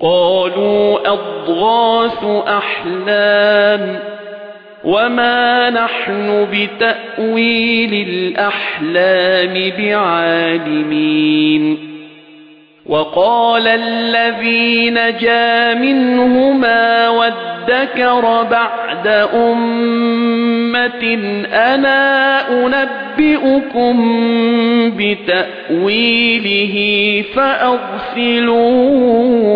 قالوا أضغاث أحلام وما نحن بتأويل الأحلام بعالمين. وقال الذي نجا منهما وادكر بعد أمة أنا أنبئكم بتأويله فأرسلون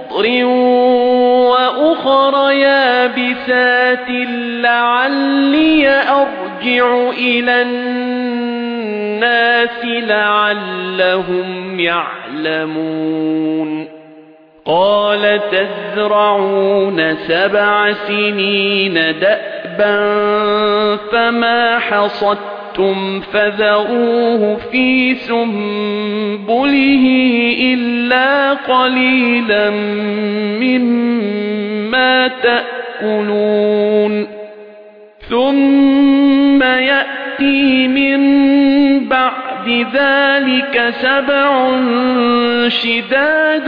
وأخر يابسات لعلي أرجع إلى الناس لعلهم يعلمون قال تزرعون سبع سنين دأبا فما حصدتم فذروه في سنبله إلا قليلا مما تأكلون ثم يأتي من بعد ذلك سبع شداد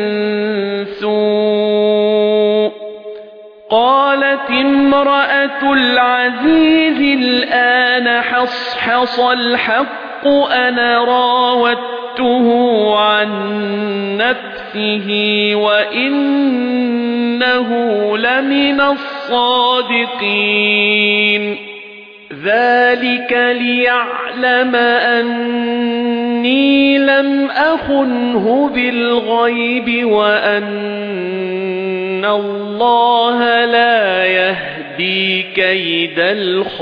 امرأة العزيز الآن حصحص الحق أنا راودته عن نفسه وإنه لمن الصادقين. ذلك ليعلم أني لم أخنه بالغيب وأن الله لا يهدي كيد الخائنين.